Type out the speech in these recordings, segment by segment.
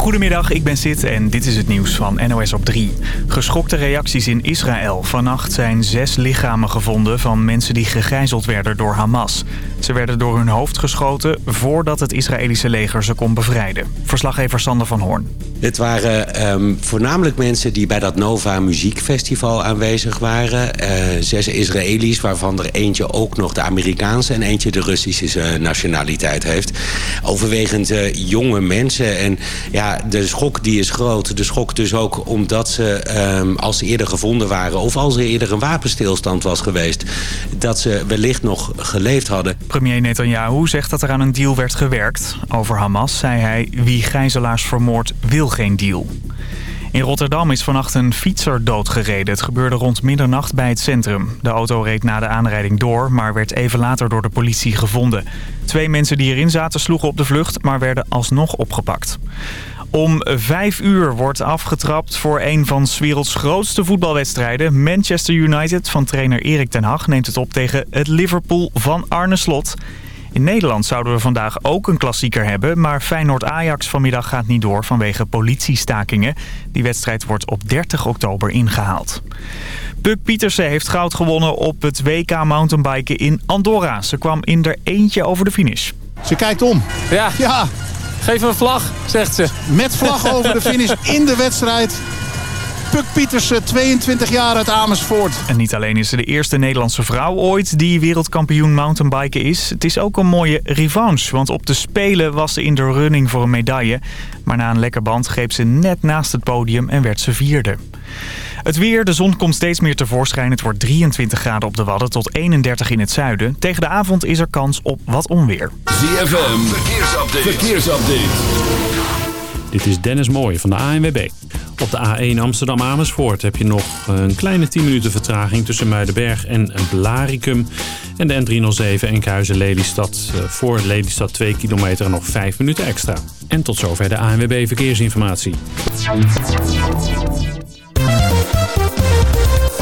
Goedemiddag, ik ben Sid en dit is het nieuws van NOS op 3. Geschokte reacties in Israël. Vannacht zijn zes lichamen gevonden van mensen die gegijzeld werden door Hamas. Ze werden door hun hoofd geschoten voordat het Israëlische leger ze kon bevrijden. Verslaggever Sander van Hoorn. Het waren ehm, voornamelijk mensen die bij dat Nova Muziekfestival aanwezig waren. Uh, zes Israëli's, waarvan er eentje ook nog de Amerikaanse... en eentje de Russische nationaliteit heeft. Overwegend uh, jonge mensen. En ja, de schok die is groot. De schok dus ook omdat ze, um, als ze eerder gevonden waren... of als er eerder een wapenstilstand was geweest... dat ze wellicht nog geleefd hadden. Premier Netanyahu zegt dat er aan een deal werd gewerkt. Over Hamas zei hij, wie gijzelaars vermoordt wil geen deal. In Rotterdam is vannacht een fietser doodgereden. Het gebeurde rond middernacht bij het centrum. De auto reed na de aanrijding door, maar werd even later door de politie gevonden. Twee mensen die erin zaten sloegen op de vlucht, maar werden alsnog opgepakt. Om vijf uur wordt afgetrapt voor een van 's werelds grootste voetbalwedstrijden. Manchester United van trainer Erik ten Hag neemt het op tegen het Liverpool van Arne Slot. In Nederland zouden we vandaag ook een klassieker hebben... maar Feyenoord-Ajax vanmiddag gaat niet door vanwege politiestakingen. Die wedstrijd wordt op 30 oktober ingehaald. Puk Pietersen heeft goud gewonnen op het WK mountainbiken in Andorra. Ze kwam in er eentje over de finish. Ze kijkt om. Ja, Ja, geef een vlag, zegt ze. met vlag over de finish in de wedstrijd. Puk Pietersen, 22 jaar uit Amersfoort. En niet alleen is ze de eerste Nederlandse vrouw ooit die wereldkampioen mountainbiken is. Het is ook een mooie revanche, want op de Spelen was ze in de running voor een medaille. Maar na een lekker band greep ze net naast het podium en werd ze vierde. Het weer, de zon komt steeds meer tevoorschijn. Het wordt 23 graden op de Wadden tot 31 in het zuiden. Tegen de avond is er kans op wat onweer. ZFM, verkeersupdate. verkeersupdate. Dit is Dennis Mooij van de ANWB. Op de A1 Amsterdam-Amersfoort heb je nog een kleine 10 minuten vertraging tussen Muidenberg en Blaricum. En de N307 Enkhuizen-Lelystad voor Lelystad 2 kilometer en nog 5 minuten extra. En tot zover de ANWB Verkeersinformatie.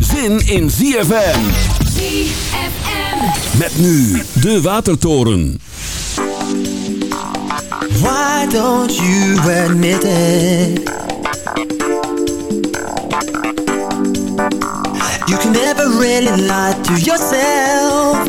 zin in ZFM. ZFM. Met nu de Watertoren. Why don't you admit it? You can never really lie to yourself.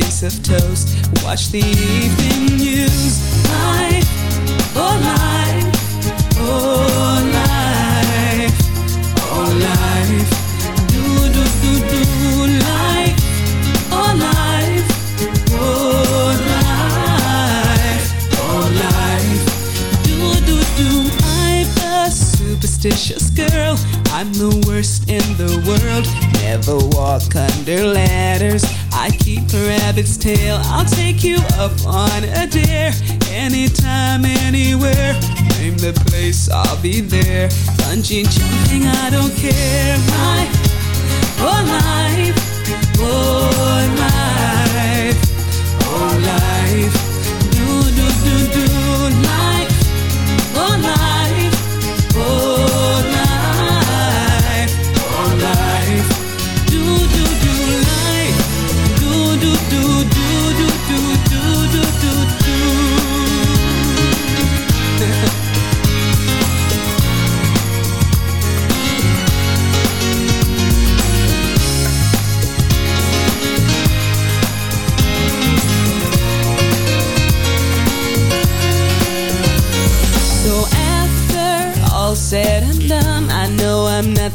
piece of toast. Watch the evening news. Life, oh life, oh life, oh life. Do do do do life, oh life, oh life, oh life. Do do do. I'm a superstitious girl. I'm the worst in the world. Never walk under punching, jumping, I don't care.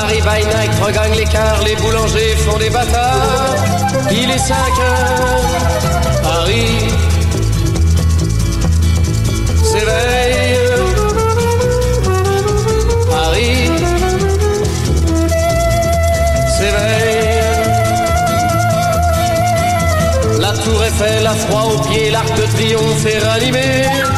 Paris by night regagne l'écart, les boulangers font des bâtards. Il est 5 heures, Paris s'éveille. Paris s'éveille. La tour Eiffel a froid aux pieds, l'arc de triomphe est ranimé.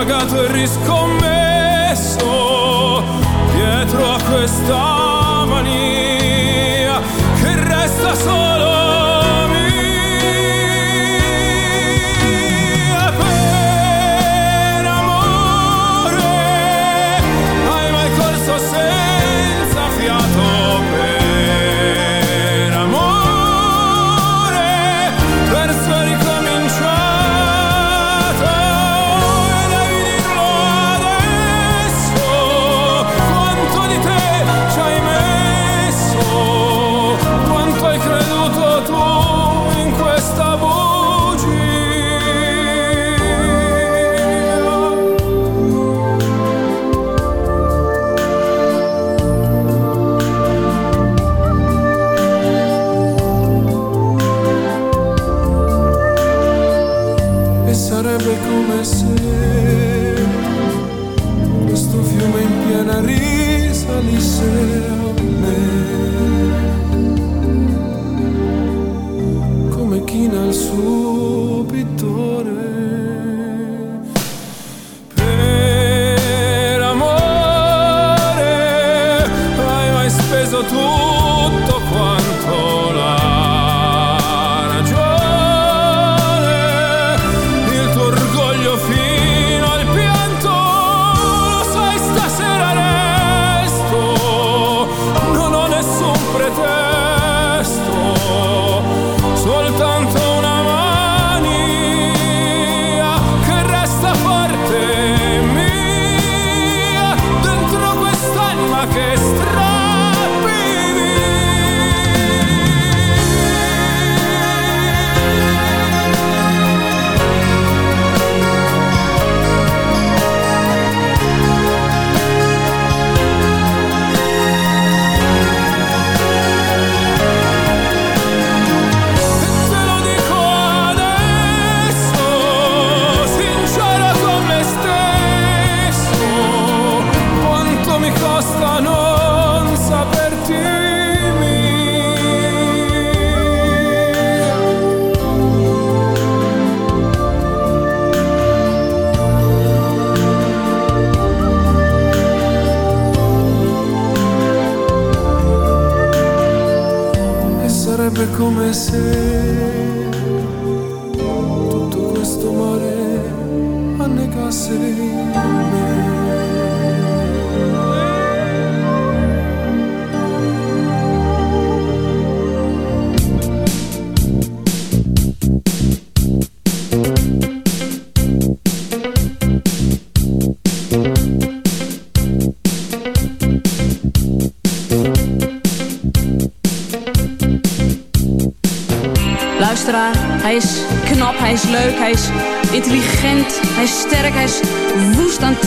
pagato e riscommesso dietro a questa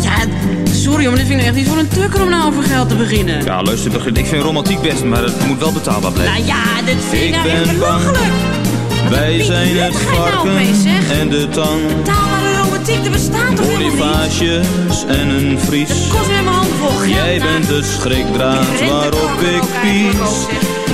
Ja, sorry, maar dit vind ik echt niet voor een tukker om nou over geld te beginnen. Ja, luister, ik vind romantiek best, maar het moet wel betaalbaar blijven. Nou ja, dit vind ik, Ik nou echt ben belachelijk. Wij zijn het nou varken en de tang. Betaalbare romantiek, er bestaat toch? Bonifages en een vries. Kost weer mijn hand vol geld. Jij nou. bent de schrikdraad waarop ik pies.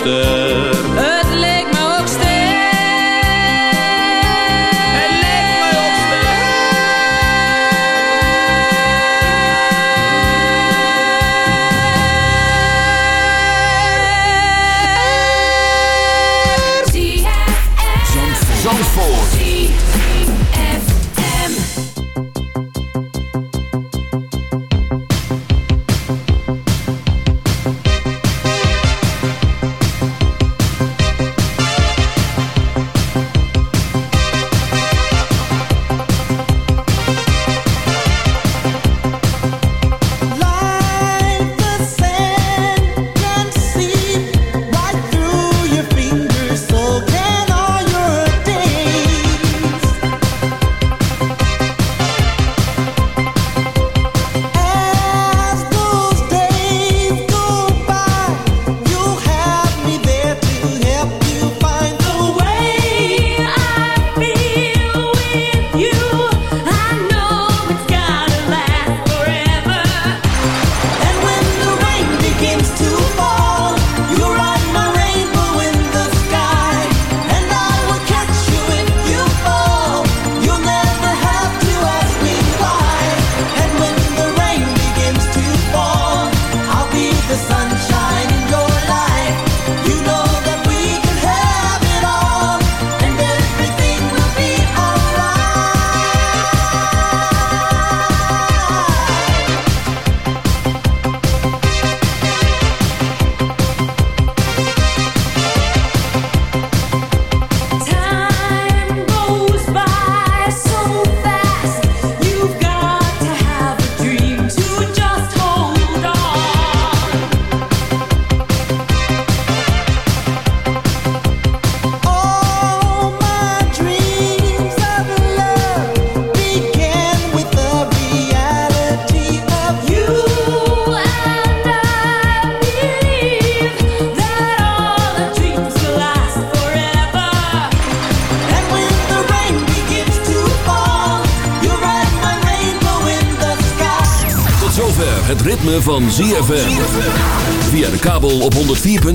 Leek